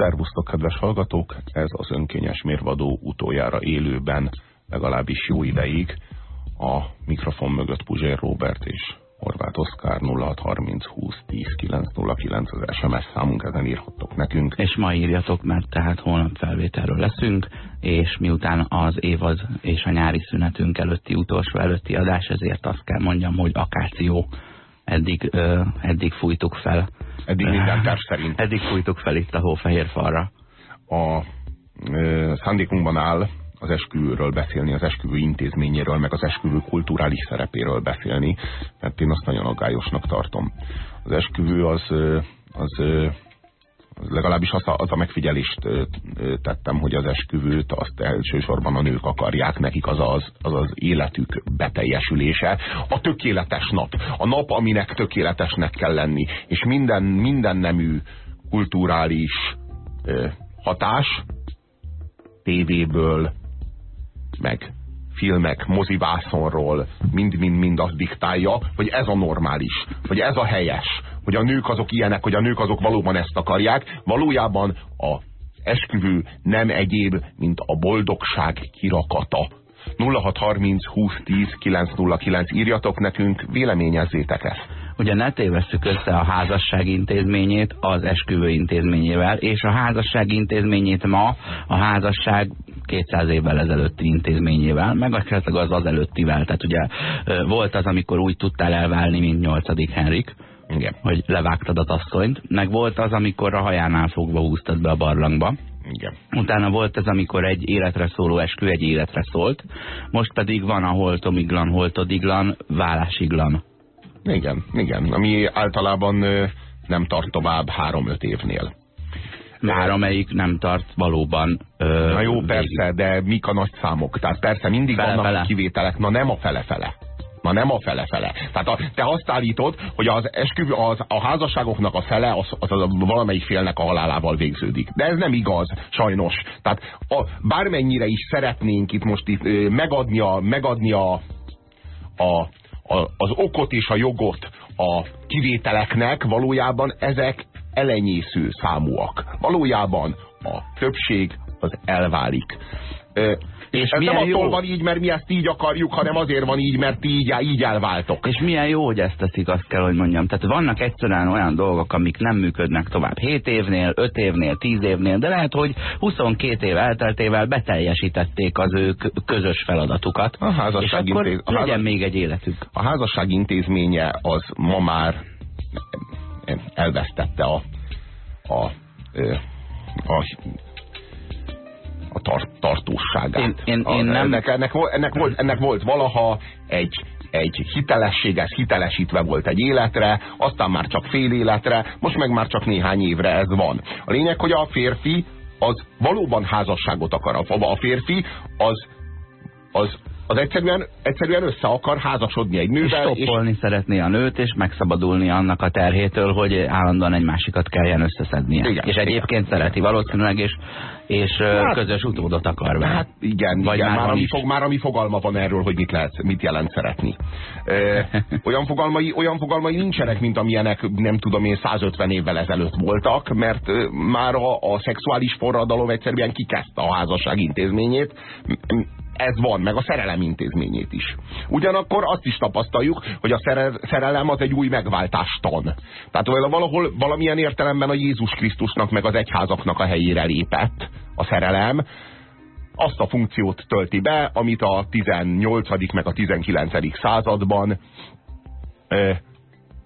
Szervusztok, kedves hallgatók! Ez az önkényes mérvadó utoljára élőben, legalábbis jó ideig. A mikrofon mögött Puzsér Robert és Horváth Oszkár 0630 20 10 909 az SMS számunk, ezen írhattok nekünk. És ma írjatok, mert tehát holnap felvételről leszünk, és miután az évad és a nyári szünetünk előtti utolsó előtti adás, ezért azt kell mondjam, hogy akáció eddig, ö, eddig fújtuk fel. Eddig minden terv szerint. Eddig fújtuk fel itt a hófehér falra. A ö, szándékunkban áll az esküvőről beszélni, az esküvő intézményéről, meg az esküvő kulturális szerepéről beszélni, mert én azt nagyon aggályosnak tartom. Az esküvő az, az legalábbis az a, az a megfigyelést tettem, hogy az esküvőt azt elsősorban a nők akarják, nekik az az, az, az életük beteljesülése. A tökéletes nap. A nap, aminek tökéletesnek kell lenni. És minden, minden nemű kulturális hatás tévéből, meg filmek, mozivászonról mind-mind-mind azt diktálja, hogy ez a normális, hogy ez a helyes, hogy a nők azok ilyenek, hogy a nők azok valóban ezt akarják. Valójában a esküvő nem egyéb, mint a boldogság kirakata. 0630 2010 909 írjatok nekünk, véleményezzétek ezt. Ugye ne tévesszük össze a házasság intézményét az esküvő intézményével, és a házasság intézményét ma a házasság 200 évvel ezelőtti intézményével, meg esetleg az az előttivel. Tehát ugye volt az, amikor úgy tudtál elválni, mint 8. Henrik, Igen. hogy levágtad a asszonyt, meg volt az, amikor a hajánál fogva húztad be a barlangba. Igen. Utána volt ez, amikor egy életre szóló eskü egy életre szólt, most pedig van a holtomiglan, holtodiglan, vállásiglan. Igen, igen, ami általában nem tart tovább három-öt évnél. Már amelyik nem tart valóban. Ö, Na jó, végig. persze, de mik a nagy számok? Tehát persze mindig Fele, vannak fele. kivételek, na nem a fele-fele. Na nem a fele-fele. Tehát a, te azt állítod, hogy az esküvő, az, a házasságoknak a fele az, az, az valamelyik félnek a halálával végződik. De ez nem igaz, sajnos. Tehát a, bármennyire is szeretnénk itt most itt, ö, megadni, a, megadni a, a, a, az okot és a jogot a kivételeknek, valójában ezek elenyésző számúak. Valójában a többség az elválik. És ez nem attól jó. van így, mert mi ezt így akarjuk, hanem azért van így, mert ti így, így elváltok. És milyen jó, hogy ezt teszik, azt kell, hogy mondjam. Tehát vannak egyszerűen olyan dolgok, amik nem működnek tovább 7 évnél, 5 évnél, 10 évnél, de lehet, hogy 22 év elteltével beteljesítették az ő közös feladatukat. A házasság és akkor intéz- a legyen házas- még egy életük. A házasság intézménye az ma már elvesztette a, a, ö, a, a tar, tartóságát. Én- én- A- én nem- Ennek, ennek, volt, ennek, volt, ennek volt valaha egy, egy hitelesség, ez hitelesítve volt egy életre, aztán már csak fél életre, most meg már csak néhány évre ez van. A lényeg, hogy a férfi az valóban házasságot akar. A a férfi az, az, az egyszerűen, egyszerűen össze akar házasodni egy És nővel, és stoppolni szeretné a nőt, és megszabadulni annak a terhétől, hogy állandóan egy másikat kelljen összeszednie. Igen, és egyébként igen. szereti valószínűleg, és, és hát, közös utódot akar vele. Hát igen, Vagy igen már már, ami fog, már ami fogalma van erről, hogy mit, lehet, mit jelent szeretni. Ö, olyan, fogalmai, olyan fogalmai nincsenek, mint amilyenek nem tudom én 150 évvel ezelőtt voltak, mert már a, a szexuális forradalom egyszerűen kikezdte a házasság intézményét. Ez van, meg a szerelem intézményét is. Ugyanakkor azt is tapasztaljuk, hogy a szere- szerelem az egy új megváltástan. Tehát valahol valamilyen értelemben a Jézus Krisztusnak meg az egyházaknak a helyére lépett a szerelem, azt a funkciót tölti be, amit a 18. meg a 19. században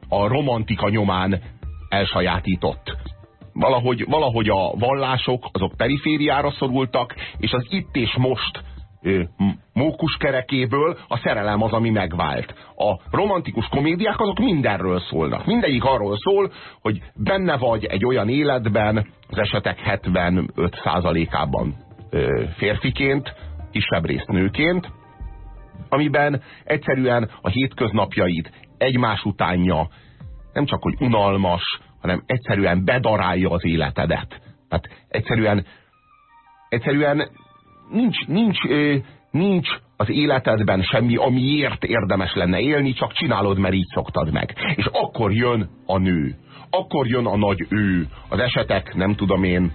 a romantika nyomán elsajátított. Valahogy, valahogy a vallások azok perifériára szorultak, és az itt és most mókuskerekéből a szerelem az, ami megvált. A romantikus komédiák azok mindenről szólnak. Mindegyik arról szól, hogy benne vagy egy olyan életben, az esetek 75%-ában ö, férfiként, kisebb részt nőként, amiben egyszerűen a hétköznapjaid egymás utánja nem csak hogy unalmas, hanem egyszerűen bedarálja az életedet. Tehát egyszerűen, egyszerűen nincs, nincs, nincs az életedben semmi, amiért érdemes lenne élni, csak csinálod, mert így szoktad meg. És akkor jön a nő. Akkor jön a nagy ő. Az esetek, nem tudom én,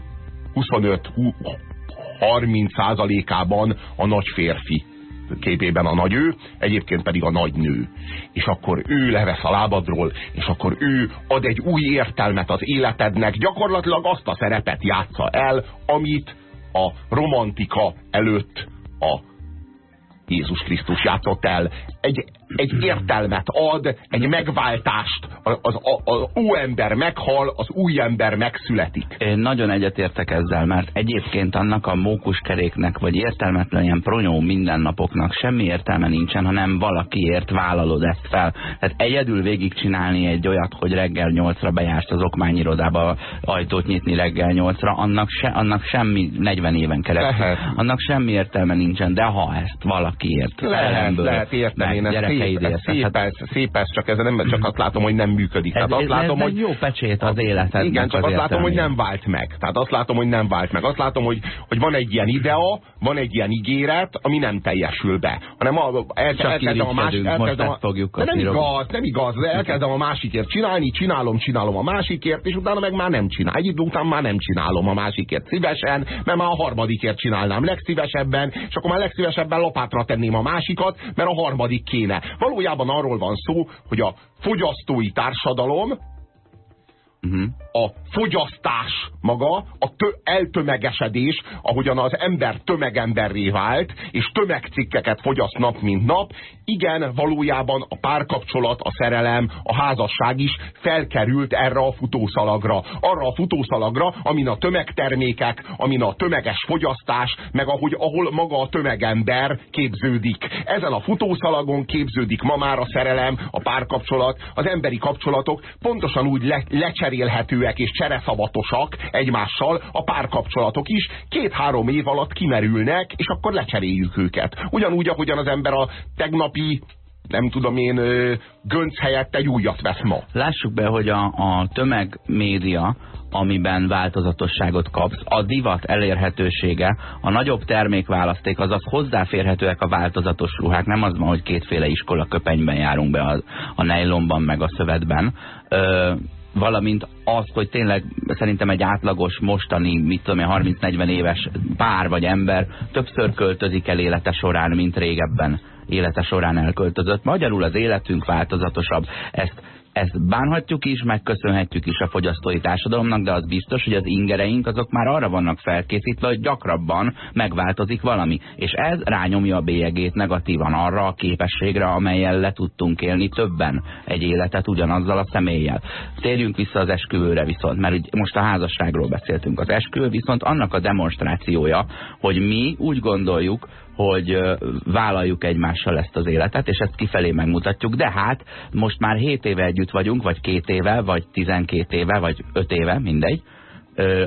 25-30 százalékában a nagy férfi képében a nagy ő, egyébként pedig a nagy nő. És akkor ő levesz a lábadról, és akkor ő ad egy új értelmet az életednek, gyakorlatilag azt a szerepet játsza el, amit a romantika előtt a Jézus Krisztus játszott el. Egy, egy értelmet ad, egy megváltást. Az, az, az óember meghal, az új ember megszületik. Én nagyon egyetértek ezzel, mert egyébként annak a mókuskeréknek, vagy értelmetlen ilyen pronyó mindennapoknak semmi értelme nincsen, hanem valakiért vállalod ezt fel. Tehát egyedül végigcsinálni egy olyat, hogy reggel nyolcra bejársz az okmányirodába ajtót nyitni reggel nyolcra, annak, se, annak semmi 40 éven keresztül. Lehet. Annak semmi értelme nincsen, de ha ezt valakiért, lehet, lehet érteni, én ezt szép, ez szép, hát, ez, szép ez, csak ez nem, csak azt látom, hogy nem működik. Ez, Tehát azt látom, ez hogy jó pecsét az életed. Igen, csak azt látom, hogy nem vált meg. Tehát azt látom, hogy nem vált meg. Azt látom, hogy, hogy van egy ilyen idea, van egy ilyen ígéret, ami nem teljesül be. Hanem a, elkezdem a másik, elkezdem a, fogjuk de nem igaz, nem igaz, de elkezdem a másikért csinálni, csinálom, csinálom a másikért, és utána meg már nem csinál. Egy idő után már nem csinálom a másikért szívesen, mert már a harmadikért csinálnám legszívesebben, és akkor már legszívesebben lapátra tenném a másikat, mert a harmadik kéne. Valójában arról van szó, hogy a fogyasztói társadalom Uh -huh. A fogyasztás maga, a tö eltömegesedés, ahogyan az ember tömegemberré vált, és tömegcikkeket fogyaszt nap mint nap, igen, valójában a párkapcsolat, a szerelem, a házasság is felkerült erre a futószalagra. Arra a futószalagra, amin a tömegtermékek, amin a tömeges fogyasztás, meg ahogy, ahol maga a tömegember képződik. Ezen a futószalagon képződik ma már a szerelem, a párkapcsolat, az emberi kapcsolatok pontosan úgy le, lecserélhetőek és csereszavatosak egymással a párkapcsolatok is. Két-három év alatt kimerülnek, és akkor lecseréljük őket. Ugyanúgy, ahogyan az ember a tegnapi napi nem tudom én, gönc helyett egy újat vesz ma. Lássuk be, hogy a, a tömegmédia, amiben változatosságot kapsz, a divat elérhetősége, a nagyobb termékválaszték, azaz hozzáférhetőek a változatos ruhák, nem az van, hogy kétféle iskola köpenyben járunk be a, a nejlomban meg a szövetben, ö, valamint azt, hogy tényleg szerintem egy átlagos, mostani, mit tudom én, 30-40 éves pár vagy ember többször költözik el élete során, mint régebben élete során elköltözött. Magyarul az életünk változatosabb. Ezt ezt bánhatjuk is, megköszönhetjük is a fogyasztói társadalomnak, de az biztos, hogy az ingereink azok már arra vannak felkészítve, hogy gyakrabban megváltozik valami. És ez rányomja a bélyegét negatívan arra a képességre, amelyel le tudtunk élni többen egy életet ugyanazzal a személlyel. Térjünk vissza az esküvőre viszont, mert most a házasságról beszéltünk. Az esküvő viszont annak a demonstrációja, hogy mi úgy gondoljuk, hogy vállaljuk egymással ezt az életet, és ezt kifelé megmutatjuk, de hát most már 7 éve együtt vagyunk, vagy két éve, vagy 12 éve, vagy 5 éve, mindegy,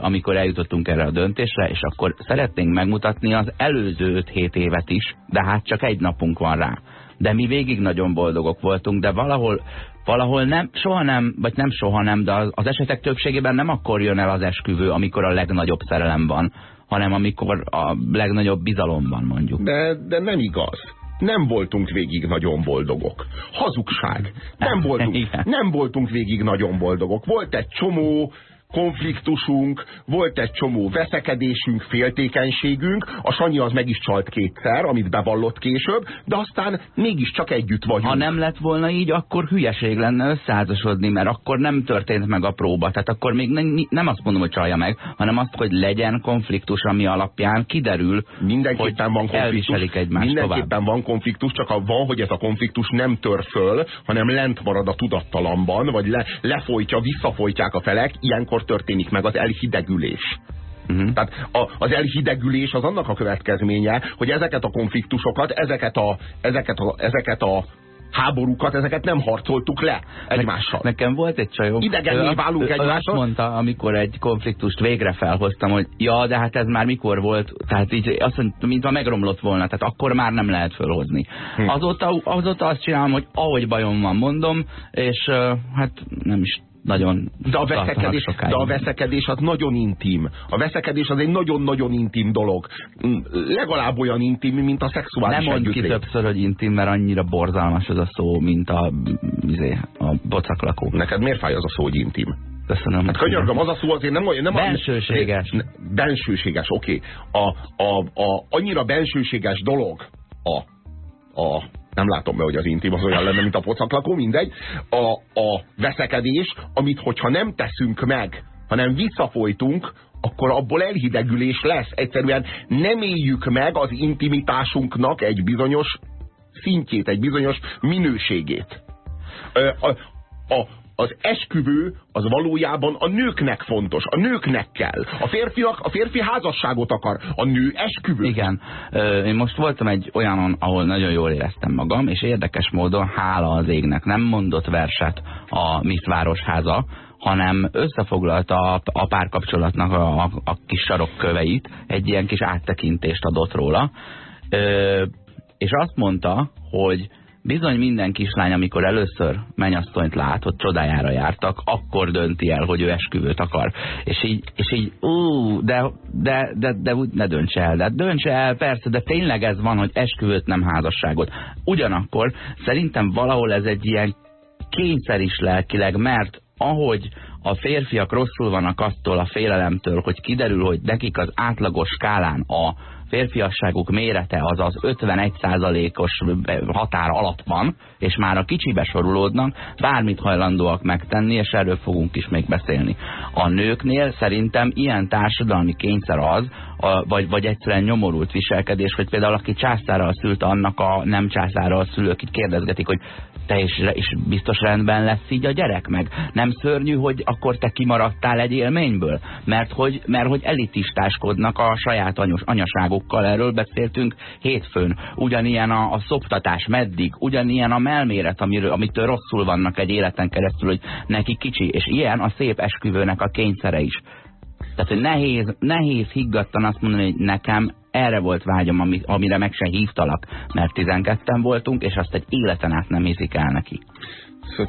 amikor eljutottunk erre a döntésre, és akkor szeretnénk megmutatni az előző 5-7 évet is, de hát csak egy napunk van rá. De mi végig nagyon boldogok voltunk, de valahol valahol nem, soha nem, vagy nem soha nem, de az esetek többségében nem akkor jön el az esküvő, amikor a legnagyobb szerelem van, hanem amikor a legnagyobb bizalomban mondjuk. De, de nem igaz nem voltunk végig nagyon boldogok. Hazugság. Nem voltunk, nem voltunk végig nagyon boldogok. Volt egy csomó konfliktusunk, volt egy csomó veszekedésünk, féltékenységünk, a Sanyi az meg is csalt kétszer, amit bevallott később, de aztán mégiscsak együtt vagyunk. Ha nem lett volna így, akkor hülyeség lenne összeházasodni, mert akkor nem történt meg a próba. Tehát akkor még nem, nem azt mondom, hogy csalja meg, hanem azt, hogy legyen konfliktus, ami alapján kiderül, mindenképpen hogy van konfliktus, egymást Mindenképpen tovább. van konfliktus, csak van, hogy ez a konfliktus nem tör föl, hanem lent marad a tudattalamban, vagy le, lefolytja, visszafolytják a felek, ilyenkor akkor történik meg az elhidegülés. Uh -huh. Tehát a, az elhidegülés az annak a következménye, hogy ezeket a konfliktusokat, ezeket a, ezeket a, ezeket a háborúkat, ezeket nem harcoltuk le egymással. Nekem volt egy csajom. Idegenné válunk egymással. Azt mondta, amikor egy konfliktust végre felhoztam, hogy ja, de hát ez már mikor volt, tehát így azt mondta, mintha megromlott volna, tehát akkor már nem lehet felhozni. Hm. Azóta, azóta azt csinálom, hogy ahogy bajom van, mondom, és hát nem is nagyon de a, veszekedés, de a veszekedés az nagyon intim. A veszekedés az egy nagyon-nagyon intim dolog. Mm, legalább olyan intim, mint a szexuális Nem mond ki többször, hogy intim, mert annyira borzalmas az a szó, mint a, izé, a bocaklakó. Neked miért fáj az a szó, hogy intim? Köszönöm. Hát könyörgöm, az a szó azért nem olyan... Nem bensőséges. A, bensőséges, oké. Okay. A, a, a, annyira bensőséges dolog a, a nem látom be, hogy az intim az olyan lenne, mint a pocaklakó, mindegy. A, a veszekedés, amit hogyha nem teszünk meg, hanem visszafolytunk, akkor abból elhidegülés lesz. Egyszerűen nem éljük meg az intimitásunknak egy bizonyos szintjét, egy bizonyos minőségét. A, a, az esküvő az valójában a nőknek fontos, a nőknek kell. A férfiak, a férfi házasságot akar, a nő esküvő. Igen. Én most voltam egy olyanon, ahol nagyon jól éreztem magam, és érdekes módon, hála az égnek, nem mondott verset a Miss Városháza, hanem összefoglalta a, a párkapcsolatnak a, a, a kis sarokköveit, egy ilyen kis áttekintést adott róla, ö, és azt mondta, hogy bizony minden kislány, amikor először mennyasszonyt lát, hogy csodájára jártak, akkor dönti el, hogy ő esküvőt akar. És így, és így ú, de, de, de, de úgy ne dönts el. De dönts el, persze, de tényleg ez van, hogy esküvőt, nem házasságot. Ugyanakkor szerintem valahol ez egy ilyen kényszer is lelkileg, mert ahogy a férfiak rosszul vannak attól a félelemtől, hogy kiderül, hogy nekik az átlagos skálán a férfiasságuk mérete az az 51%-os határ alatt van, és már a kicsibe sorulódnak, bármit hajlandóak megtenni, és erről fogunk is még beszélni. A nőknél szerintem ilyen társadalmi kényszer az, a, vagy, vagy egyszerűen nyomorult viselkedés, hogy például aki császárral szült, annak a nem császárral szülők itt kérdezgetik, hogy te is, is biztos rendben lesz így a gyerek meg. Nem szörnyű, hogy akkor te kimaradtál egy élményből? Mert hogy, mert hogy elitistáskodnak a saját anyos, anyaságokkal, erről beszéltünk hétfőn. Ugyanilyen a, a szoptatás meddig, ugyanilyen a melméret, amiről, amitől rosszul vannak egy életen keresztül, hogy neki kicsi, és ilyen a szép esküvőnek a kényszere is. Tehát, hogy nehéz, nehéz higgadtan azt mondani, hogy nekem erre volt vágyam, amire meg se hívtalak, mert 12-en voltunk, és azt egy életen át nem hiszik el neki.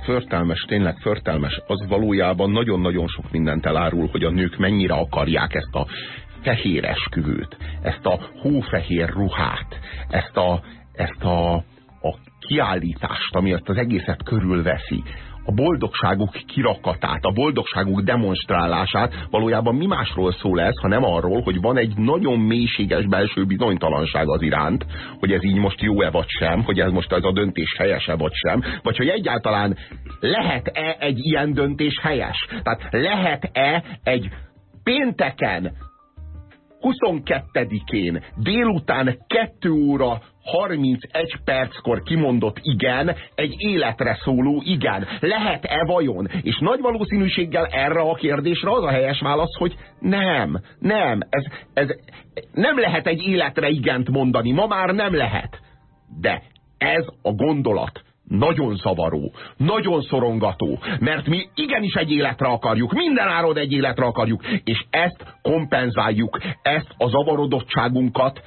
Förtelmes, tényleg förtelmes. Az valójában nagyon-nagyon sok mindent elárul, hogy a nők mennyire akarják ezt a fehér esküvőt, ezt a hófehér ruhát, ezt a, ezt a, a kiállítást, ami ezt az egészet körülveszi a boldogságuk kirakatát, a boldogságuk demonstrálását, valójában mi másról szól ez, ha nem arról, hogy van egy nagyon mélységes belső bizonytalanság az iránt, hogy ez így most jó-e vagy sem, hogy ez most ez a döntés helyes-e vagy sem, vagy hogy egyáltalán lehet-e egy ilyen döntés helyes? Tehát lehet-e egy pénteken 22-én délután 2 óra 31 perckor kimondott igen, egy életre szóló igen. Lehet-e vajon? És nagy valószínűséggel erre a kérdésre az a helyes válasz, hogy nem, nem, ez, ez nem lehet egy életre igent mondani, ma már nem lehet. De ez a gondolat nagyon zavaró, nagyon szorongató, mert mi igenis egy életre akarjuk, minden árod egy életre akarjuk, és ezt kompenzáljuk, ezt a zavarodottságunkat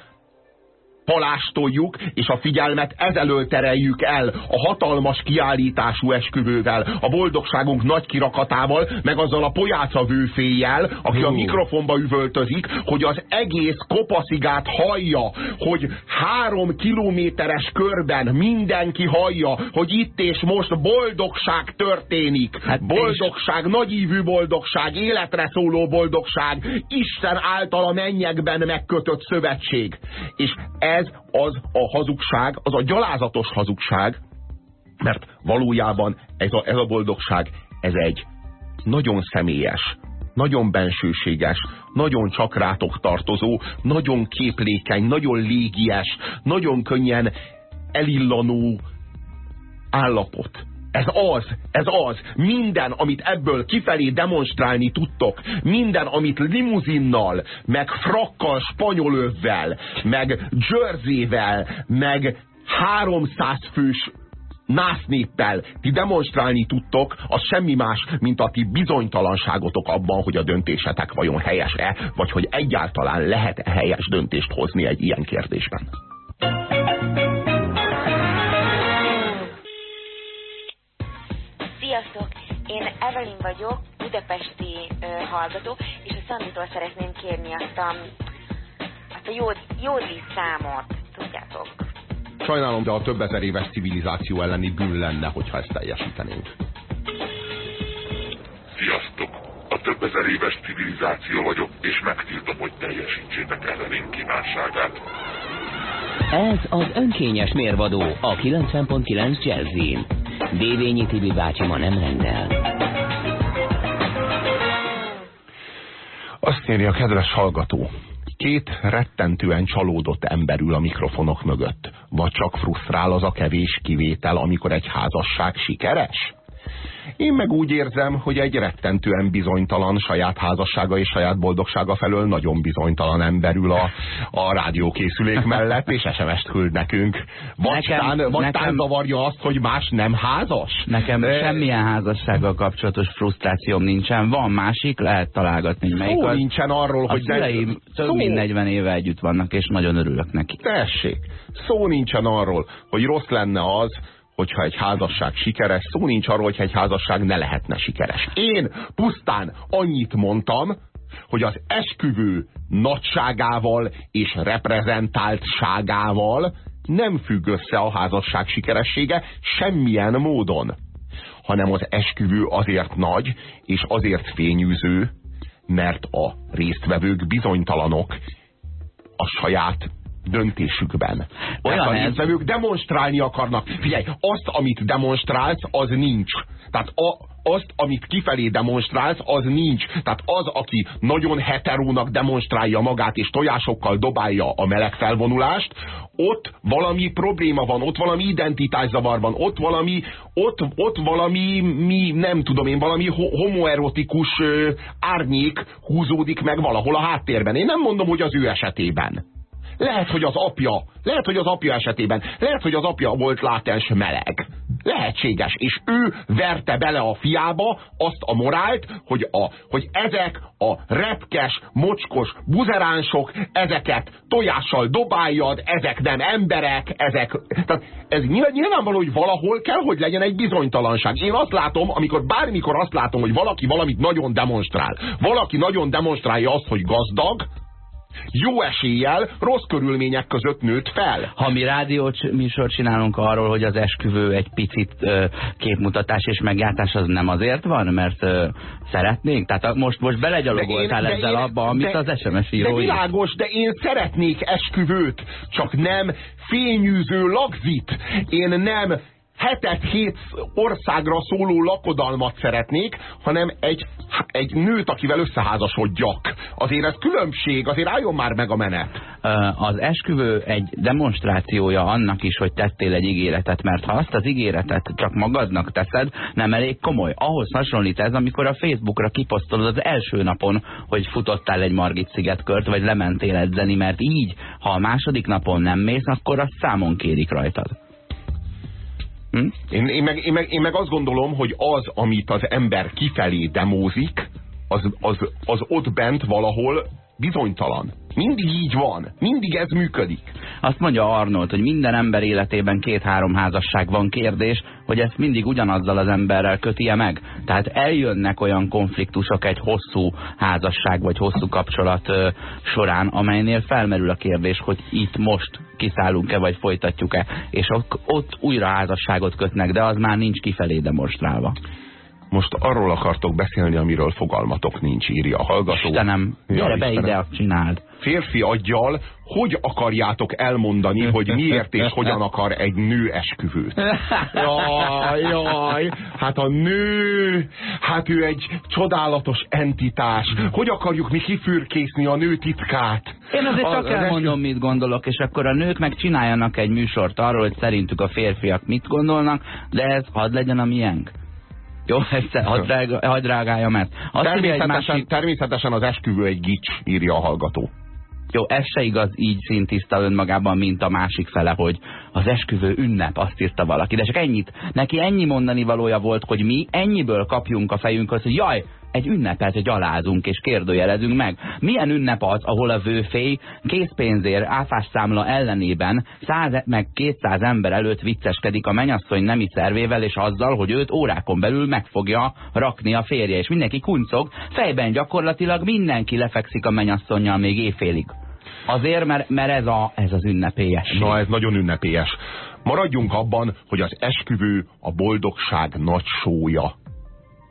palástoljuk, és a figyelmet ezelől tereljük el a hatalmas kiállítású esküvővel, a boldogságunk nagy kirakatával, meg azzal a pojáca vőféjjel, aki a mikrofonba üvöltözik, hogy az egész kopaszigát hallja, hogy három kilométeres körben mindenki hallja, hogy itt és most boldogság történik. Hát boldogság, és... nagyívű boldogság, életre szóló boldogság, Isten által a mennyekben megkötött szövetség. És ez ez az a hazugság, az a gyalázatos hazugság, mert valójában ez a, ez a boldogság, ez egy nagyon személyes, nagyon bensőséges, nagyon csak rátok tartozó, nagyon képlékeny, nagyon légies, nagyon könnyen elillanó állapot. Ez az, ez az. Minden, amit ebből kifelé demonstrálni tudtok, minden, amit limuzinnal, meg frakkal, spanyolövvel, meg jerseyvel, meg 300 fős násznéppel ti demonstrálni tudtok, az semmi más, mint a ti bizonytalanságotok abban, hogy a döntésetek vajon helyes-e, vagy hogy egyáltalán lehet-e helyes döntést hozni egy ilyen kérdésben. Én Evelyn vagyok, budapesti ö, hallgató, és a Szanditól szeretném kérni azt a, azt a jód, jódli számot, tudjátok. Sajnálom, de a több ezer éves civilizáció elleni bűn lenne, hogyha ezt teljesítenénk. Sziasztok! több ezer éves civilizáció vagyok, és megtiltom, hogy teljesítsétek ellenünk kívánságát. Ez az önkényes mérvadó a 90.9 Jazzin. Dévényi Tibi bácsi ma nem rendel. Azt írja kedves hallgató. Két rettentően csalódott ember ül a mikrofonok mögött. Vagy csak frusztrál az a kevés kivétel, amikor egy házasság sikeres? Én meg úgy érzem, hogy egy rettentően bizonytalan saját házassága és saját boldogsága felől nagyon bizonytalan ember ül a, a rádiókészülék mellett, és SMS-t küld nekünk. Vagy nekem, tán, vagy nekem, tán zavarja azt, hogy más nem házas? Nekem De... semmilyen házassággal kapcsolatos frusztrációm nincsen. Van másik, lehet találgatni. Szó melyik az... nincsen arról, a hogy... Szüleim több szó... mint 40 éve együtt vannak, és nagyon örülök neki. Tessék, szó nincsen arról, hogy rossz lenne az, hogyha egy házasság sikeres, szó nincs arról, hogyha egy házasság ne lehetne sikeres. Én pusztán annyit mondtam, hogy az esküvő nagyságával és reprezentáltságával nem függ össze a házasság sikeressége semmilyen módon, hanem az esküvő azért nagy és azért fényűző, mert a résztvevők bizonytalanok a saját döntésükben. Olyan ez... ők demonstrálni akarnak. Figyelj, azt, amit demonstrálsz, az nincs. Tehát a, azt, amit kifelé demonstrálsz, az nincs. Tehát az, aki nagyon heterónak demonstrálja magát, és tojásokkal dobálja a meleg felvonulást, ott valami probléma van, ott valami identitászavar van, ott valami, ott, ott valami, mi, nem tudom én, valami homoerotikus árnyék húzódik meg valahol a háttérben. Én nem mondom, hogy az ő esetében. Lehet, hogy az apja, lehet, hogy az apja esetében, lehet, hogy az apja volt látens meleg. Lehetséges. És ő verte bele a fiába azt a morált, hogy, a, hogy ezek a repkes, mocskos buzeránsok, ezeket tojással dobáljad, ezek nem emberek, ezek... Tehát ez nyilvánvaló, hogy valahol kell, hogy legyen egy bizonytalanság. Én azt látom, amikor bármikor azt látom, hogy valaki valamit nagyon demonstrál, valaki nagyon demonstrálja azt, hogy gazdag, jó eséllyel rossz körülmények között nőtt fel. Ha mi rádiót műsort csinálunk arról, hogy az esküvő egy picit ö, képmutatás és megjátás, az nem azért van, mert ö, szeretnénk? Tehát most, most belegyalogoltál én, ezzel én, abba, amit de, az SMS író De világos, de én szeretnék esküvőt, csak nem fényűző lagzit. Én nem hetet hét országra szóló lakodalmat szeretnék, hanem egy, egy nőt, akivel összeházasodjak. Azért ez különbség, azért álljon már meg a menet. Az esküvő egy demonstrációja annak is, hogy tettél egy ígéretet, mert ha azt az ígéretet csak magadnak teszed, nem elég komoly. Ahhoz hasonlít ez, amikor a Facebookra kiposztolod az első napon, hogy futottál egy Margit szigetkört, vagy lementél edzeni, mert így, ha a második napon nem mész, akkor azt számon kérik rajtad. Hm? Én, én, meg, én, meg, én meg azt gondolom, hogy az, amit az ember kifelé demózik, az, az, az ott bent valahol bizonytalan. Mindig így van. Mindig ez működik. Azt mondja Arnold, hogy minden ember életében két-három házasság van kérdés, hogy ezt mindig ugyanazzal az emberrel köti -e meg. Tehát eljönnek olyan konfliktusok egy hosszú házasság vagy hosszú kapcsolat ö, során, amelynél felmerül a kérdés, hogy itt most kiszállunk-e vagy folytatjuk-e. És ott újra házasságot kötnek, de az már nincs kifelé demonstrálva. Most arról akartok beszélni, amiről fogalmatok nincs, írja a hallgató. Istenem, gyere ja, be ide, csináld. Férfi aggyal, hogy akarjátok elmondani, hogy miért és hogyan akar egy nő esküvőt? Jaj, jaj, hát a nő, hát ő egy csodálatos entitás. Hogy akarjuk mi kifürkészni a nő titkát? Én azért csak elmondom, mit gondolok, és akkor a nők meg csináljanak egy műsort arról, hogy szerintük a férfiak mit gondolnak, de ez hadd legyen a miénk. Jó, egyszer, hadd, drága, hadd drágáljam ezt. Azt természetesen, másik... természetesen az esküvő egy gics, írja a hallgató. Jó, ez se igaz így szintiszta önmagában, mint a másik fele, hogy az esküvő ünnep, azt írta valaki. De csak ennyit. Neki ennyi mondani valója volt, hogy mi ennyiből kapjunk a fejünkhöz, hogy jaj, egy ünnepet gyalázunk és kérdőjelezünk meg. Milyen ünnep az, ahol a vőfély készpénzér áfásszámla ellenében 100 meg 200 ember előtt vicceskedik a menyasszony nemi szervével és azzal, hogy őt órákon belül meg fogja rakni a férje, és mindenki kuncog, fejben gyakorlatilag mindenki lefekszik a menyasszonyjal még éjfélig. Azért, mert, mert ez, a, ez az ünnepélyes. Na, ez nagyon ünnepélyes. Maradjunk abban, hogy az esküvő a boldogság nagy sója.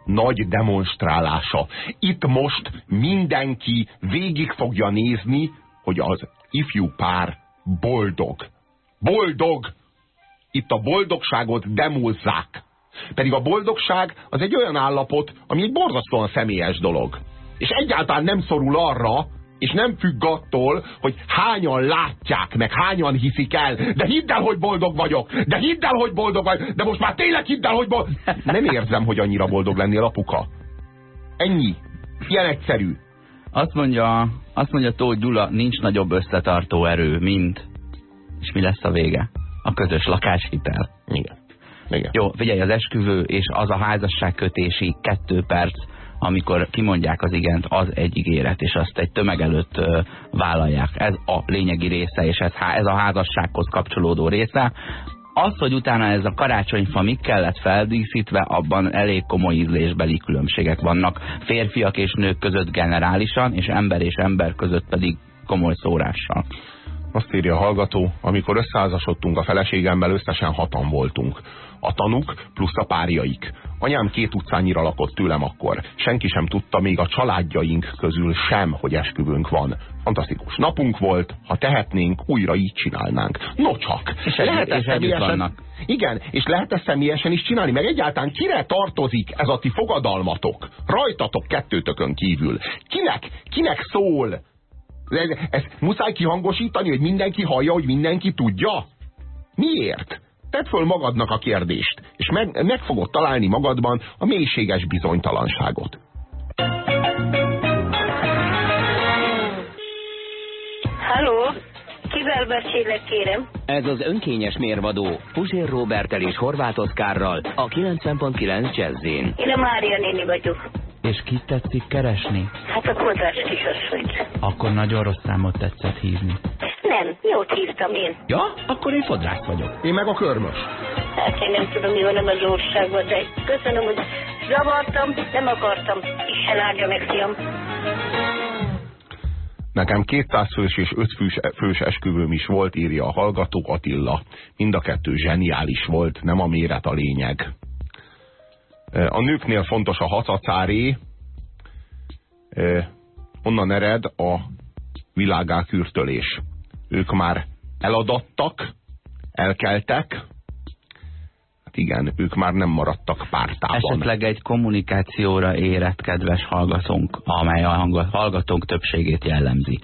Nagy demonstrálása. Itt most mindenki végig fogja nézni, hogy az ifjú pár boldog. Boldog! Itt a boldogságot demózzák. Pedig a boldogság az egy olyan állapot, ami egy borzasztóan személyes dolog. És egyáltalán nem szorul arra, és nem függ attól, hogy hányan látják, meg hányan hiszik el. De hidd el, hogy boldog vagyok! De hidd el, hogy boldog vagyok! De most már tényleg hidd el, hogy boldog... Nem érzem, hogy annyira boldog lennél, apuka. Ennyi. Ilyen egyszerű. Azt mondja, azt mondja Tóth Gyula, nincs nagyobb összetartó erő, mint... És mi lesz a vége? A közös lakáshitel. Igen. Igen. Jó, figyelj, az esküvő és az a házasságkötési kettő perc, amikor kimondják az igent, az egy ígéret, és azt egy tömeg előtt vállalják. Ez a lényegi része, és ez, ez a házassághoz kapcsolódó része. Az, hogy utána ez a karácsonyfa mik kellett feldíszítve, abban elég komoly ízlésbeli különbségek vannak. Férfiak és nők között generálisan, és ember és ember között pedig komoly szórással. Azt írja a hallgató, amikor összeházasodtunk a feleségemmel, összesen hatan voltunk. A tanuk plusz a párjaik. Anyám két utcányira lakott tőlem akkor. Senki sem tudta, még a családjaink közül sem, hogy esküvőnk van. Fantasztikus napunk volt, ha tehetnénk, újra így csinálnánk. No csak. És, lehet és együtt vannak. Igen, és lehet ezt személyesen is csinálni, meg egyáltalán kire tartozik ez a ti fogadalmatok? Rajtatok kettőtökön kívül. Kinek, kinek szól? Ez, ezt muszáj kihangosítani, hogy mindenki hallja, hogy mindenki tudja? Miért? Tedd föl magadnak a kérdést, és meg, meg fogod találni magadban a mélységes bizonytalanságot. Halló, kivel beszélek, kérem? Ez az önkényes mérvadó Puzsér Robertel és Horváth Oszkárral a 90.9 Jazzin. Én a Mária néni vagyok. És kit tetszik keresni? Hát a kodrás kisasszonyt. Akkor nagyon rossz számot tetszett hívni. Nem, jót hívtam én. Ja, akkor én fodrász vagyok. Én meg a körmös. Hát én nem tudom, mi van az országban, de köszönöm, hogy zavartam, nem akartam. Isten áldja meg, fiam. Nekem 200 fős és 5 fős, fős esküvőm is volt, írja a hallgató Attila. Mind a kettő zseniális volt, nem a méret a lényeg. A nőknél fontos a hacacáré, onnan ered a világá kürtölés. Ők már eladattak, elkeltek, hát igen, ők már nem maradtak pártában. Esetleg egy kommunikációra érett kedves hallgatónk, amely a hallgatónk többségét jellemzi.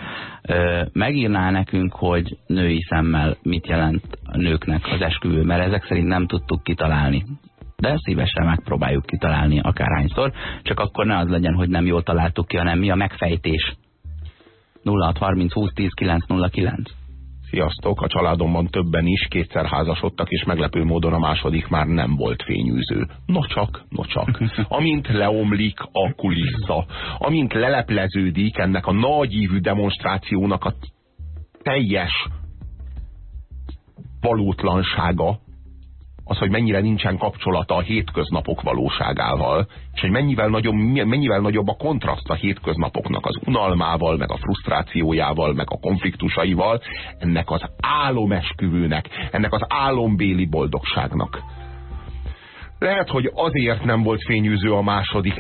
Megírná nekünk, hogy női szemmel mit jelent a nőknek az esküvő, mert ezek szerint nem tudtuk kitalálni de szívesen megpróbáljuk kitalálni akárhányszor, csak akkor ne az legyen, hogy nem jól találtuk ki, hanem mi a megfejtés. 0630 20 10 909. Sziasztok, a családomban többen is kétszer házasodtak, és meglepő módon a második már nem volt fényűző. Nocsak, nocsak. Amint leomlik a kulissza, amint lelepleződik ennek a nagyívű demonstrációnak a teljes valótlansága, az, hogy mennyire nincsen kapcsolata a hétköznapok valóságával, és hogy mennyivel nagyobb, mennyivel nagyobb a kontraszt a hétköznapoknak az unalmával, meg a frusztrációjával, meg a konfliktusaival, ennek az álomesküvőnek, ennek az álombéli boldogságnak. Lehet, hogy azért nem volt fényűző a második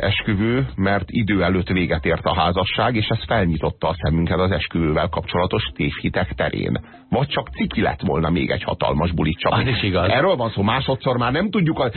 esküvő, mert idő előtt véget ért a házasság, és ez felnyitotta a szemünket az esküvővel kapcsolatos tévhitek terén. Vagy csak ciki lett volna még egy hatalmas bulit csak. Az is igaz. Erről van szó, másodszor már nem tudjuk, a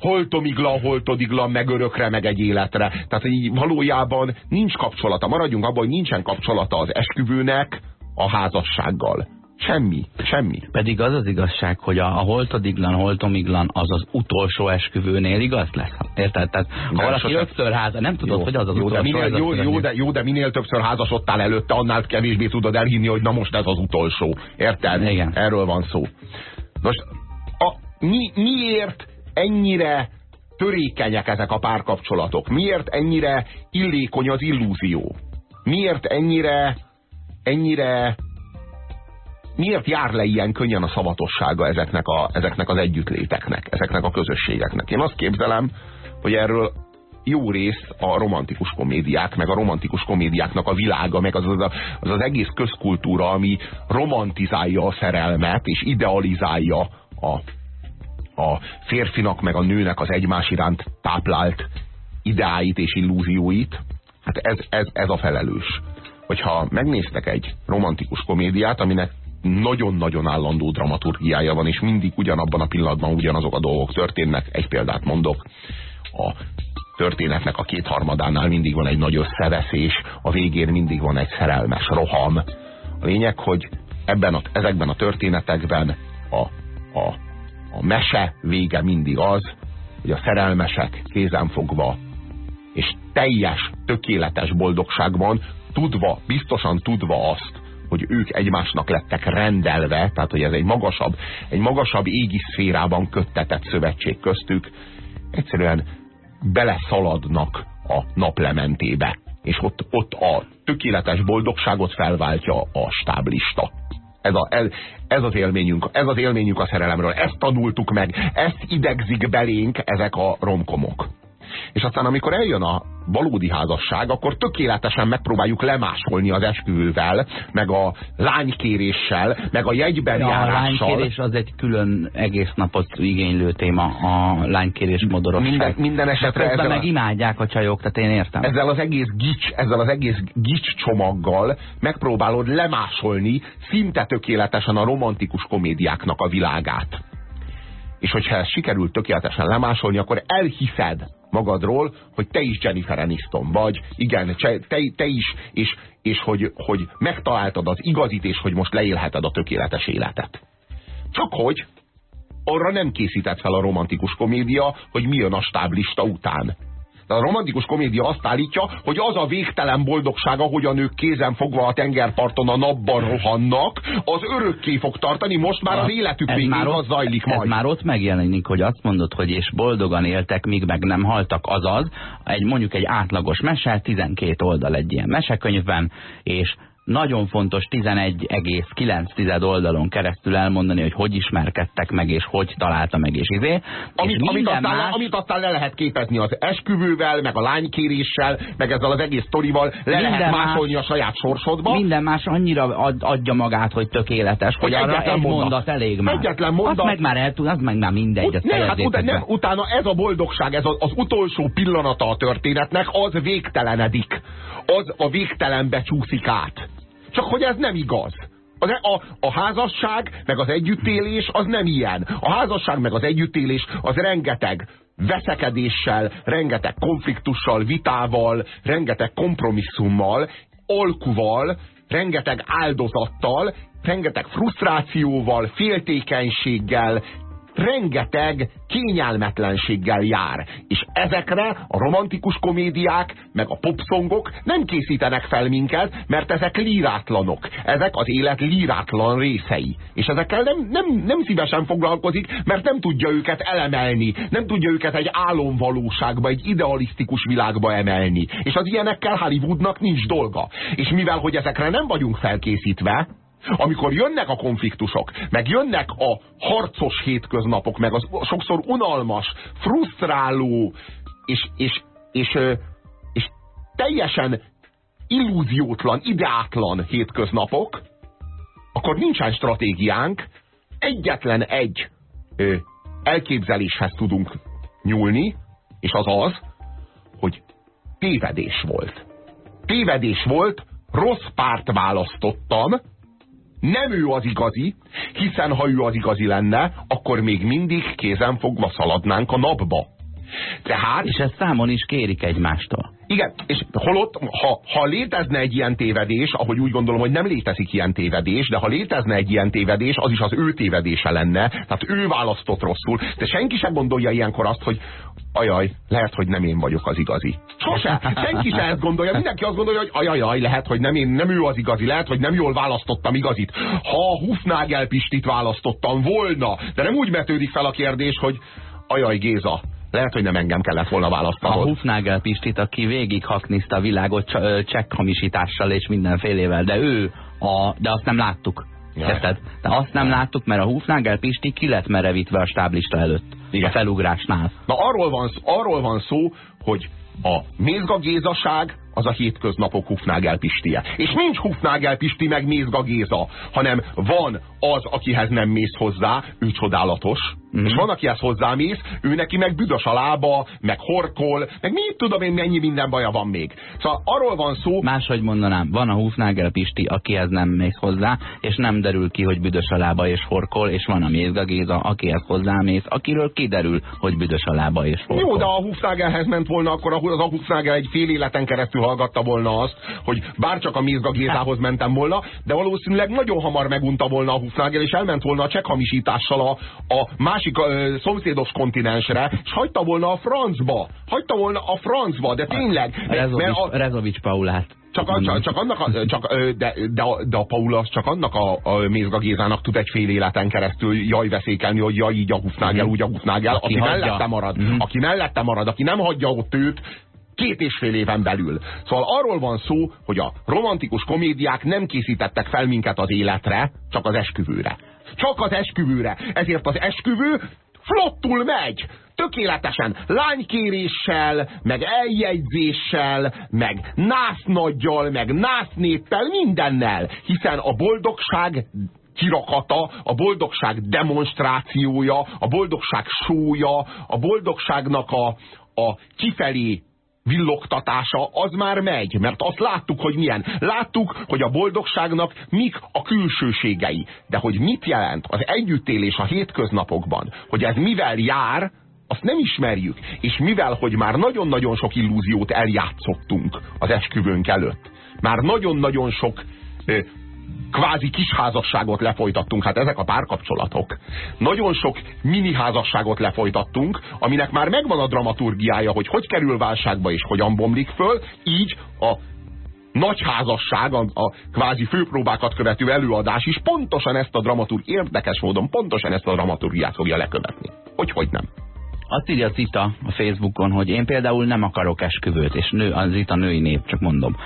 holtomigla, holtodigla, meg örökre, meg egy életre. Tehát így valójában nincs kapcsolata. Maradjunk abban, hogy nincsen kapcsolata az esküvőnek a házassággal. Semmi, semmi. Pedig az az igazság, hogy a, a holtodiglan, holtomiglan az az utolsó esküvőnél igaz lesz. Érted? Tehát, ha valaki sosem. ötször háza, nem tudod, jó, hogy az az jó, utolsó. De minél, jó, jó, de, jó, de minél többször házasodtál előtte, annál kevésbé tudod elhinni, hogy na most ez az utolsó. Érted? Igen. Erről van szó. Most a, mi, miért ennyire törékenyek ezek a párkapcsolatok? Miért ennyire illékony az illúzió? Miért ennyire ennyire miért jár le ilyen könnyen a szavatossága ezeknek, a, ezeknek az együttléteknek, ezeknek a közösségeknek? Én azt képzelem, hogy erről jó rész a romantikus komédiák, meg a romantikus komédiáknak a világa, meg az az, az, az egész közkultúra, ami romantizálja a szerelmet, és idealizálja a, a férfinak meg a nőnek az egymás iránt táplált ideáit és illúzióit, hát ez, ez, ez a felelős. Hogyha megnéztek egy romantikus komédiát, aminek nagyon-nagyon állandó dramaturgiája van, és mindig ugyanabban a pillanatban ugyanazok a dolgok történnek. Egy példát mondok. A történetnek a kétharmadánál mindig van egy nagy összeveszés, a végén mindig van egy szerelmes roham. A lényeg, hogy ebben a, ezekben a történetekben a, a, a mese vége mindig az, hogy a szerelmesek kézenfogva és teljes, tökéletes boldogságban, tudva, biztosan tudva azt, hogy ők egymásnak lettek rendelve, tehát hogy ez egy magasabb, egy magasabb égi szférában köttetett szövetség köztük, egyszerűen beleszaladnak a naplementébe. És ott, ott a tökéletes boldogságot felváltja a stáblista. Ez, a, ez, ez, az élményünk, ez az élményünk a szerelemről. Ezt tanultuk meg, ezt idegzik belénk ezek a romkomok. És aztán amikor eljön a valódi házasság, akkor tökéletesen megpróbáljuk lemásolni az esküvővel, meg a lánykéréssel, meg a jegyben ja. A lánykérés az egy külön egész napot igénylő téma, a lánykérés modorosság. Minden, minden esetre ezzel meg a, imádják a csajok, tehát én értem. Ezzel az egész gics, ezzel az egész gics csomaggal megpróbálod lemásolni szinte tökéletesen a romantikus komédiáknak a világát. És hogyha ez sikerült tökéletesen lemásolni, akkor elhiszed magadról, hogy te is Jennifer Aniston vagy, igen, te, te is, és, és hogy, hogy megtaláltad az igazit, és hogy most leélheted a tökéletes életet. Csak hogy arra nem készített fel a romantikus komédia, hogy mi jön a stáblista után. De a romantikus komédia azt állítja, hogy az a végtelen boldogság, ahogy a nők kézen fogva a tengerparton a napban rohannak, az örökké fog tartani, most már az életük végén már az zajlik majd. Ez már ott megjelenik, hogy azt mondod, hogy és boldogan éltek, míg meg nem haltak, azaz, egy, mondjuk egy átlagos mese, 12 oldal egy ilyen mesekönyvben, és nagyon fontos 11,9 oldalon keresztül elmondani, hogy hogy ismerkedtek meg, és hogy találta meg, és izé. Amit, és amit, aztán, más... amit aztán le lehet képezni az esküvővel, meg a lánykéréssel, meg ezzel az egész sztorival, le minden lehet másolni más, a saját sorsodba. Minden más annyira ad, adja magát, hogy tökéletes, hogy, hogy arra egy mondat, mondat elég már. Egyetlen mondat. Azt meg már el tud, az meg már mindegy. Ut, nem, hát utána, nem, utána ez a boldogság, ez az, az utolsó pillanata a történetnek, az végtelenedik. Az a végtelenbe csúszik át. Csak hogy ez nem igaz. A, a, a házasság, meg az együttélés az nem ilyen. A házasság, meg az együttélés az rengeteg veszekedéssel, rengeteg konfliktussal, vitával, rengeteg kompromisszummal, olkuval, rengeteg áldozattal, rengeteg frusztrációval, féltékenységgel, rengeteg kényelmetlenséggel jár. És ezekre a romantikus komédiák, meg a popszongok nem készítenek fel minket, mert ezek lírátlanok. Ezek az élet lírátlan részei. És ezekkel nem, nem, nem szívesen foglalkozik, mert nem tudja őket elemelni, nem tudja őket egy álomvalóságba, egy idealisztikus világba emelni. És az ilyenekkel Hollywoodnak nincs dolga. És mivel, hogy ezekre nem vagyunk felkészítve, amikor jönnek a konfliktusok, meg jönnek a harcos hétköznapok, meg az sokszor unalmas, frusztráló, és, és, és, és teljesen illúziótlan, ideátlan hétköznapok, akkor nincsen stratégiánk, egyetlen egy ö, elképzeléshez tudunk nyúlni, és az az, hogy tévedés volt. Tévedés volt, rossz párt választottam, nem ő az igazi, hiszen ha ő az igazi lenne, akkor még mindig kézen fogva szaladnánk a napba. Tehát, és ezt számon is kérik egymástól. Igen, és holott, ha, ha létezne egy ilyen tévedés, ahogy úgy gondolom, hogy nem létezik ilyen tévedés, de ha létezne egy ilyen tévedés, az is az ő tévedése lenne, tehát ő választott rosszul, de senki sem gondolja ilyenkor azt, hogy ajaj, lehet, hogy nem én vagyok az igazi. Sose, senki sem ezt gondolja, mindenki azt gondolja, hogy ajajaj, lehet, hogy nem én, nem ő az igazi, lehet, hogy nem jól választottam igazit. Ha a Hufnagel Pistit választottam volna, de nem úgy metődik fel a kérdés, hogy ajaj Géza, lehet, hogy nem engem kellett volna választani. A Hufnagel Pistit, aki végig hakniszta a világot csekkhamisítással és mindenfélével, de ő, a, de azt nem láttuk. Érted? De azt nem láttuk, mert a Hufnagel Pisti ki lett merevítve a stáblista előtt. Igen. A felugrásnál. Na arról van, arról van szó, hogy a Mézga Gézaság az a hétköznapok Hufnagel Pistie. És nincs Hufnagel Pisti meg Mézga Géza, hanem van az, akihez nem mész hozzá, ő csodálatos, És van, akihez hozzámész, ő neki meg büdös a lába, meg horkol, meg mit tudom én, mennyi minden baja van még. Szóval arról van szó... Máshogy mondanám, van a Hufnagel Pisti, akihez nem mész hozzá, és nem derül ki, hogy büdös a lába és horkol, és van a Mézga Géza, akihez hozzámész, akiről kiderül, hogy büdös a lába és horkol. Jó, de a Hufnagelhez ment volna, akkor az a Hufnagel egy fél életen keresztül hallgatta volna azt, hogy bárcsak a Mézga Gézához mentem volna, de valószínűleg nagyon hamar megunta volna a Hufnagel, és elment volna a csekhamisítással a, a másik ö, szomszédos kontinensre, és hagyta volna a francba. Hagyta volna a francba, de tényleg. Rezovics, a... Rezovics Paulát. Csak, a, csak, csak annak a, csak, de, de, a, de a Paula az csak annak a, a Mézga Gézának tud egy fél életen keresztül jaj veszékelni, hogy jaj, így a Hufnagel, mm. úgy a Hufnagel, aki, aki mellette marad, mm. aki mellette marad, aki nem hagyja ott őt, két és fél éven belül. Szóval arról van szó, hogy a romantikus komédiák nem készítettek fel minket az életre, csak az esküvőre. Csak az esküvőre. Ezért az esküvő flottul megy, tökéletesen, lánykéréssel, meg eljegyzéssel, meg násznaggyal, meg násznéppel, mindennel, hiszen a boldogság kirakata, a boldogság demonstrációja, a boldogság sója, a boldogságnak a, a kifelé villogtatása, az már megy, mert azt láttuk, hogy milyen. Láttuk, hogy a boldogságnak mik a külsőségei. De hogy mit jelent az együttélés a hétköznapokban, hogy ez mivel jár, azt nem ismerjük. És mivel, hogy már nagyon-nagyon sok illúziót eljátszottunk az esküvőnk előtt, már nagyon-nagyon sok kvázi kis házasságot lefolytattunk, hát ezek a párkapcsolatok. Nagyon sok mini házasságot lefolytattunk, aminek már megvan a dramaturgiája, hogy hogy kerül válságba és hogyan bomlik föl, így a nagy házasság, a, a kvázi főpróbákat követő előadás is pontosan ezt a dramaturg, érdekes módon pontosan ezt a dramaturgiát fogja lekövetni. Hogy hogy nem. Azt írja Zita a Facebookon, hogy én például nem akarok esküvőt, és nő, az Zita női nép, csak mondom.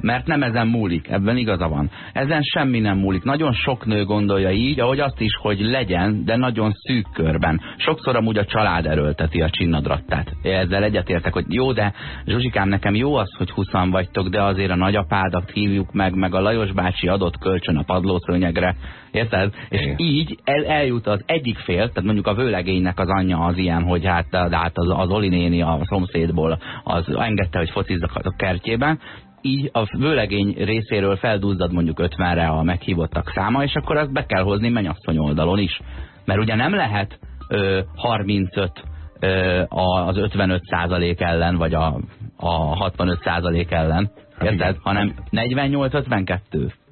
Mert nem ezen múlik, ebben igaza van. Ezen semmi nem múlik. Nagyon sok nő gondolja így, ahogy azt is, hogy legyen, de nagyon szűk körben. Sokszor amúgy a család erőlteti a csinnadrattát. Ezzel egyetértek, hogy jó, de Zsuzsikám, nekem jó az, hogy huszan vagytok, de azért a nagyapádat hívjuk meg, meg a Lajos bácsi adott kölcsön a padlószőnyegre. Érted? És Igen. így el, eljut az egyik fél, tehát mondjuk a vőlegénynek az anyja az ilyen, hogy hát, de hát az, az Oli néni a szomszédból az engedte, hogy focizzak a kertjében, így a vőlegény részéről felduzzad mondjuk 50-re a meghívottak száma, és akkor azt be kell hozni mennyasszony oldalon is. Mert ugye nem lehet ö, 35 ö, az 55 százalék ellen, vagy a, a 65 százalék ellen, hát érted? Hanem 48-52,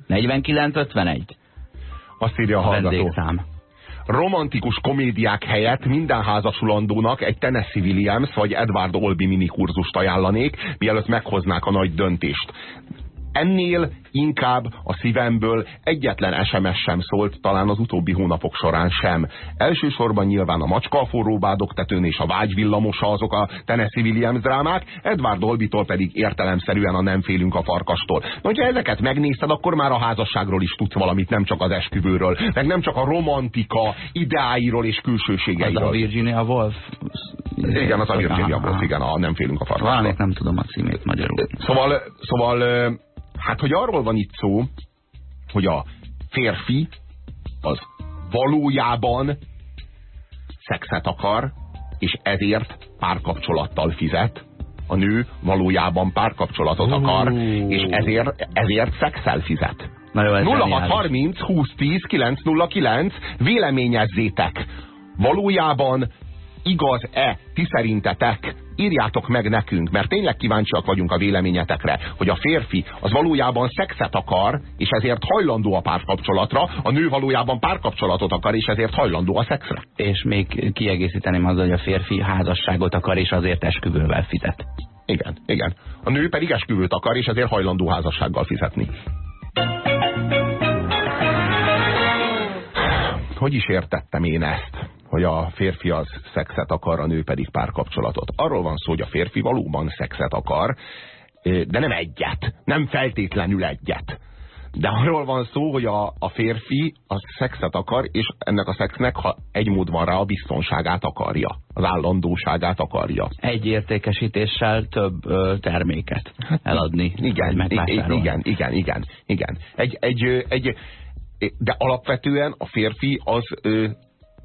49-51. Azt írja a, a hallgató. Vendégszám romantikus komédiák helyett minden házasulandónak egy Tennessee Williams vagy Edward Olby minikurzust ajánlanék, mielőtt meghoznák a nagy döntést. Ennél inkább a szívemből egyetlen SMS sem szólt, talán az utóbbi hónapok során sem. Elsősorban nyilván a macska a forró tetőn és a vágy villamosa azok a Tennessee Williams drámák, Edward Dolbytól pedig értelemszerűen a nem félünk a farkastól. Na, hogyha ezeket megnézted, akkor már a házasságról is tudsz valamit, nem csak az esküvőről, meg nem csak a romantika ideáiról és külsőségeiről. Az a Virginia Woolf? Igen, az a Virginia Woolf, igen, a nem félünk a farkastól. Valamit nem tudom a címét magyarul. Szóval, szóval Hát, hogy arról van itt szó, hogy a férfi az valójában szexet akar, és ezért párkapcsolattal fizet. A nő valójában párkapcsolatot akar, és ezért, ezért szexel fizet. 0630 2010 909 véleményezzétek. Valójában igaz-e ti szerintetek írjátok meg nekünk, mert tényleg kíváncsiak vagyunk a véleményetekre, hogy a férfi az valójában szexet akar, és ezért hajlandó a párkapcsolatra, a nő valójában párkapcsolatot akar, és ezért hajlandó a szexre. És még kiegészíteném azzal, hogy a férfi házasságot akar, és azért esküvővel fizet. Igen, igen. A nő pedig esküvőt akar, és ezért hajlandó házassággal fizetni. Hogy is értettem én ezt? Hogy a férfi az szexet akar, a nő pedig párkapcsolatot. Arról van szó, hogy a férfi valóban szexet akar, de nem egyet, nem feltétlenül egyet. De arról van szó, hogy a, a férfi a szexet akar, és ennek a szexnek, ha egy mód van rá, a biztonságát akarja. Az állandóságát akarja. Egy értékesítéssel több ö, terméket hát, eladni. Igen, igen, igen, igen, igen. Egy, egy, egy, de alapvetően a férfi az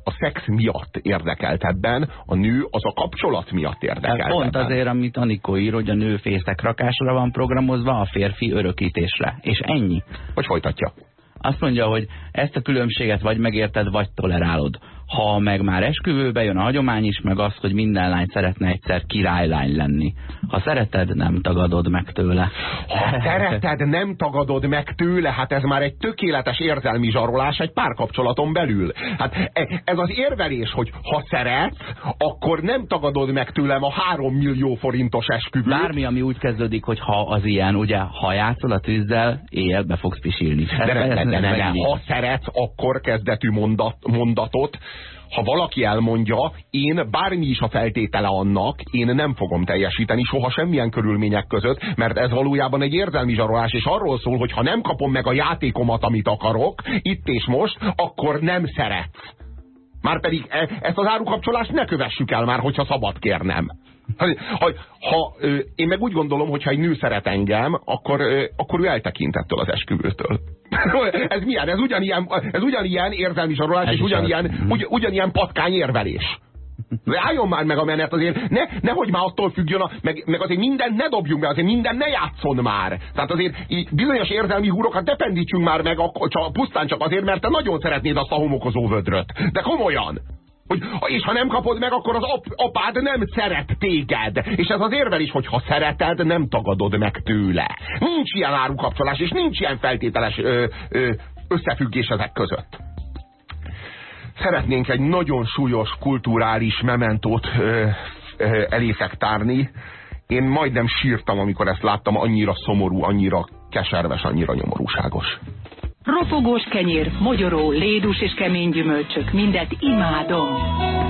a szex miatt érdekelt ebben, a nő az a kapcsolat miatt érdekelt Hát Pont ebben. azért, amit Anikó ír, hogy a nő fészek rakásra van programozva, a férfi örökítésre. És ennyi. Hogy folytatja? Azt mondja, hogy ezt a különbséget vagy megérted, vagy tolerálod. Ha meg már esküvőbe jön a hagyomány is, meg az, hogy minden lány szeretne egyszer királylány lenni. Ha szereted, nem tagadod meg tőle. Ha szereted, nem tagadod meg tőle, hát ez már egy tökéletes érzelmi zsarolás egy párkapcsolaton belül. Hát e- ez az érvelés, hogy ha szeretsz, akkor nem tagadod meg tőlem a három millió forintos esküvőt. Bármi, ami úgy kezdődik, hogy ha az ilyen, ugye, ha játszol a tűzzel, éjjel be fogsz pisilni. De nem, nem, nem, nem, ha szeretsz, akkor kezdetű mondat, mondatot, ha valaki elmondja, én bármi is a feltétele annak, én nem fogom teljesíteni soha semmilyen körülmények között, mert ez valójában egy érzelmi zsarolás, és arról szól, hogy ha nem kapom meg a játékomat, amit akarok, itt és most, akkor nem szeretsz. Márpedig e- ezt az árukapcsolást ne kövessük el már, hogyha szabad kérnem. Ha, ha, ha én meg úgy gondolom, hogy ha egy nő szeret engem, akkor, akkor ő eltekint ettől az esküvőtől. ez milyen? Ez ugyanilyen, ez ugyanilyen érzelmi zsarolás, Ez és ugyanilyen, ugy, ugyanilyen patkány érvelés. De Álljon már meg a menet azért, ne, nehogy már attól függjön, a, meg, meg azért minden ne dobjunk be, azért minden ne játszon már. Tehát azért így bizonyos érzelmi húrokat ne pendítsünk már meg, akkor, csak, pusztán csak azért, mert te nagyon szeretnéd azt a homokozó vödröt. De komolyan. Hogy, és ha nem kapod meg, akkor az ap, apád nem szeret téged. És ez az érvel is, hogy ha szereted, nem tagadod meg tőle. Nincs ilyen árukapcsolás, és nincs ilyen feltételes ö, ö, összefüggés ezek között szeretnénk egy nagyon súlyos kulturális mementót ö, ö, elétek tárni. Én majdnem sírtam, amikor ezt láttam, annyira szomorú, annyira keserves, annyira nyomorúságos. Ropogós kenyér, mogyoró, lédus és kemény gyümölcsök, mindet imádom.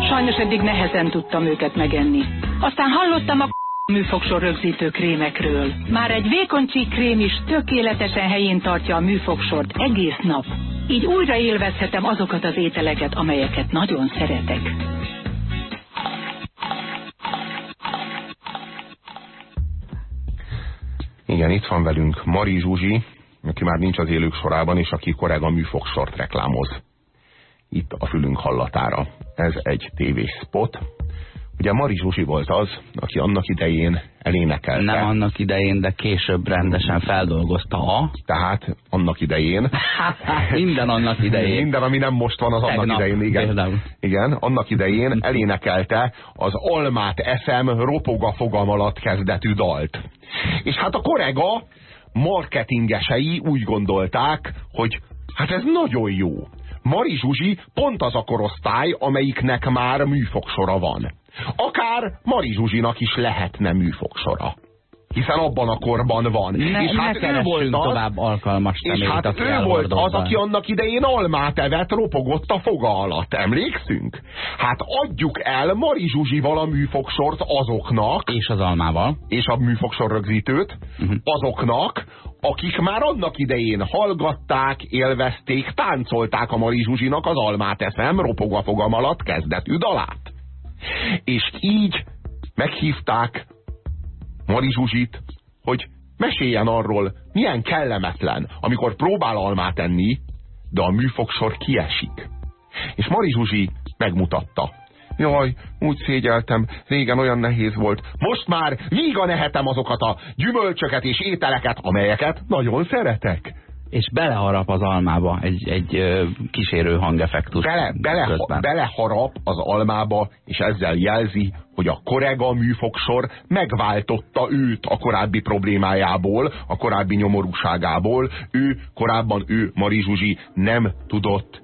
Sajnos eddig nehezen tudtam őket megenni. Aztán hallottam a műfogsor rögzítő krémekről. Már egy vékony krém is tökéletesen helyén tartja a műfogsort egész nap. Így újra élvezhetem azokat az ételeket, amelyeket nagyon szeretek. Igen, itt van velünk Mari Zsuzsi, aki már nincs az élők sorában, és aki korega műfogsort reklámoz. Itt a fülünk hallatára. Ez egy tévészpot. Ugye Mari Zsuzsi volt az, aki annak idején elénekelte. Nem annak idején, de később rendesen feldolgozta a... Tehát annak idején. Minden annak idején. Minden, ami nem most van, az annak Tegnap idején. Igen. például. igen, annak idején elénekelte az Almát eszem ropog a fogam alatt kezdetű dalt. És hát a korega marketingesei úgy gondolták, hogy hát ez nagyon jó. Mari Zsuzsi pont az a korosztály, amelyiknek már műfogsora van. Akár Mari Zsuzsinak is lehetne műfogsora. Hiszen abban a korban van. Ne, és hát ne ő volt az, tovább alkalmas és hát aki ő volt az, aki annak idején almát evett, ropogott a foga alatt. Emlékszünk? Hát adjuk el Mari Zsuzsival a műfogsort azoknak, És az almával. és a műfogsor rögzítőt, Mhm. azoknak, akik már annak idején hallgatták, élvezték, táncolták a Mari Zsuzsinak az almát eszem, ropog a fogam alatt kezdetű dalát. És így meghívták Mari Zsuzsit, hogy meséljen arról, milyen kellemetlen, amikor próbál almát enni, de a műfogsor kiesik. És Mari Zsuzsi megmutatta. Jaj, úgy szégyeltem, régen olyan nehéz volt. Most már vígan ehetem azokat a gyümölcsöket és ételeket, amelyeket nagyon szeretek. És beleharap az almába egy, egy kísérő hangeffektus. Bele, bele, beleharap az almába, és ezzel jelzi, hogy a korega műfogsor megváltotta őt a korábbi problémájából, a korábbi nyomorúságából. Ő korábban, ő, Mari Zsuzsi nem tudott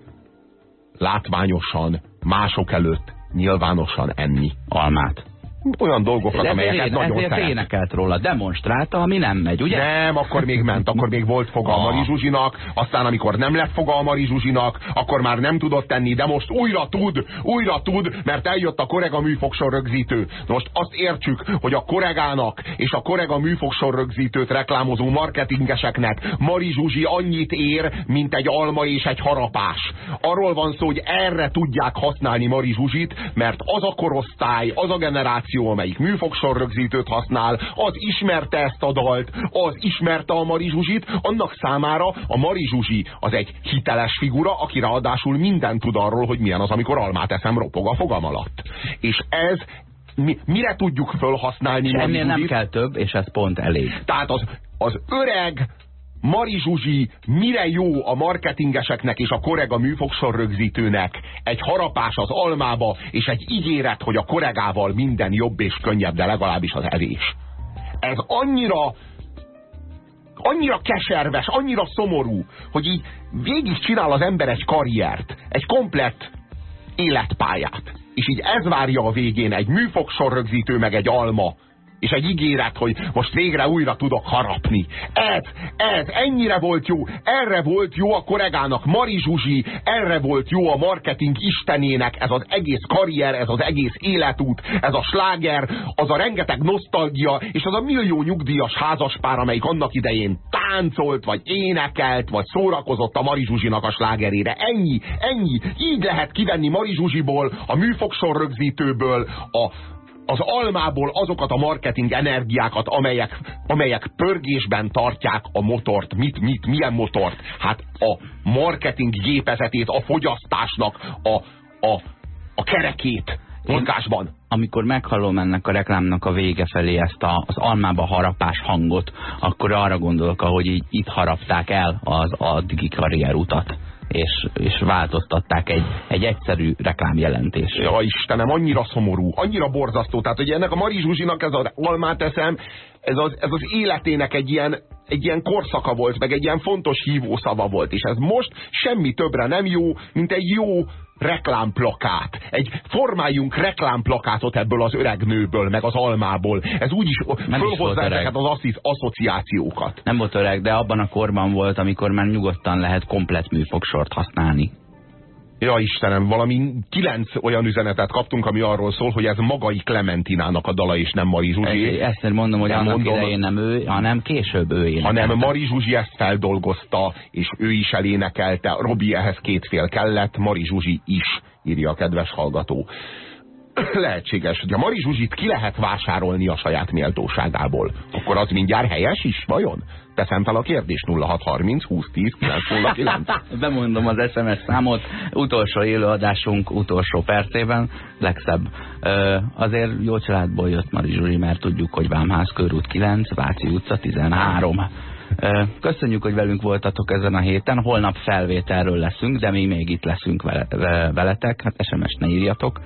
látványosan, mások előtt nyilvánosan enni. Almát. Olyan dolgokat, De amelyeket ezért, nagyon ezért szeret. énekelt róla, demonstrálta, ami nem megy, ugye? Nem, akkor még ment, akkor még volt foga a Ah. Mari Zsuzsinak, aztán amikor nem lett foga a Mari Zsuzsinak, akkor már nem tudott tenni, de most újra tud, újra tud, mert eljött a korega műfogsor rögzítő. Most azt értsük, hogy a koregának és a korega műfogsor rögzítőt reklámozó marketingeseknek Mari Zsuzsi annyit ér, mint egy alma és egy harapás. Arról van szó, hogy erre tudják használni Mari Zsuzsit, mert az a korosztály, az a generáció, generáció, amelyik műfogsor rögzítőt használ, az ismerte ezt a dalt, az ismerte a Mari Zsuzsit, annak számára a Mari Zsuzsi az egy hiteles figura, aki ráadásul mindent tud arról, hogy milyen az, amikor almát eszem ropog a fogam alatt. És ez mi, mire tudjuk felhasználni Semmi nem kell több, és ez pont elég. Tehát az, az öreg, Mari Zsuzsi mire jó a marketingeseknek és a korega műfogsor egy harapás az almába, és egy ígéret, hogy a koregával minden jobb és könnyebb, de legalábbis az evés. Ez annyira annyira keserves, annyira szomorú, hogy így végig csinál az ember egy karriert, egy komplett életpályát. És így ez várja a végén egy műfogsor rögzítő, meg egy alma, és egy ígéret, hogy most végre újra tudok harapni. Ez, ez, ennyire volt jó, erre volt jó a koregának Mari Zsuzsi, erre volt jó a marketing istenének, ez az egész karrier, ez az egész életút, ez a sláger, az a rengeteg nosztalgia, és az a millió nyugdíjas házaspár, amelyik annak idején táncolt, vagy énekelt, vagy szórakozott a Mari Zsuzsinak a slágerére. Ennyi, ennyi. Így lehet kivenni Mari Zsuzsiból, a műfogsor rögzítőből, a, az almából azokat a marketing energiákat, amelyek, amelyek pörgésben tartják a motort. Mit, mit, milyen motort? Hát a marketing gépezetét, a fogyasztásnak, a, a, a kerekét mozgásban. Amikor meghallom ennek a reklámnak a vége felé ezt a, az almába harapás hangot, akkor arra gondolok, ahogy így, itt harapták el az addigi karrierutat és, és változtatták egy, egy egyszerű reklámjelentésre. Ja, Istenem, annyira szomorú, annyira borzasztó. Tehát, hogy ennek a Mari Zsuzsinak ez az almát eszem, ez az, ez az életének egy ilyen, egy ilyen korszaka volt, meg egy ilyen fontos hívószava volt, és ez most semmi többre nem jó, mint egy jó reklámplakát. Egy formáljunk reklámplakátot ebből az öreg nőből, meg az almából. Ez úgyis fölhozza ezeket az asszisz, asszociációkat. Nem volt öreg, de abban a korban volt, amikor már nyugodtan lehet komplet műfogsort használni. Ja Istenem, valami kilenc olyan üzenetet kaptunk, ami arról szól, hogy ez magai Clementinának a dala, és nem Mari Zsuzsi. Ezt mondom, hogy nem annak mondom, idején nem ő, hanem később ő énekelte. Hanem Mari Zsuzsi ezt feldolgozta, és ő is elénekelte. Robi ehhez két fél kellett, Mari Zsuzsi is, írja a kedves hallgató. Lehetséges, hogy a Mari Zsuzsit ki lehet vásárolni a saját méltóságából. Akkor az mindjárt helyes is, vajon? Teszem fel a kérdést 0630 2010 909. Bemondom az SMS számot, utolsó élőadásunk utolsó percében, legszebb. Ö, azért jó családból jött Mari Zsuri, mert tudjuk, hogy Vámház körút 9, Váci utca 13. Köszönjük, hogy velünk voltatok ezen a héten. Holnap felvételről leszünk, de mi még itt leszünk veletek. Hát SMS ne írjatok.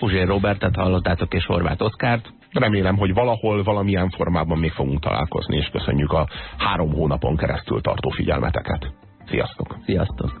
Uzsér Robertet hallottátok és Horváth Oszkárt. Remélem, hogy valahol, valamilyen formában még fogunk találkozni, és köszönjük a három hónapon keresztül tartó figyelmeteket. Sziasztok! Sziasztok!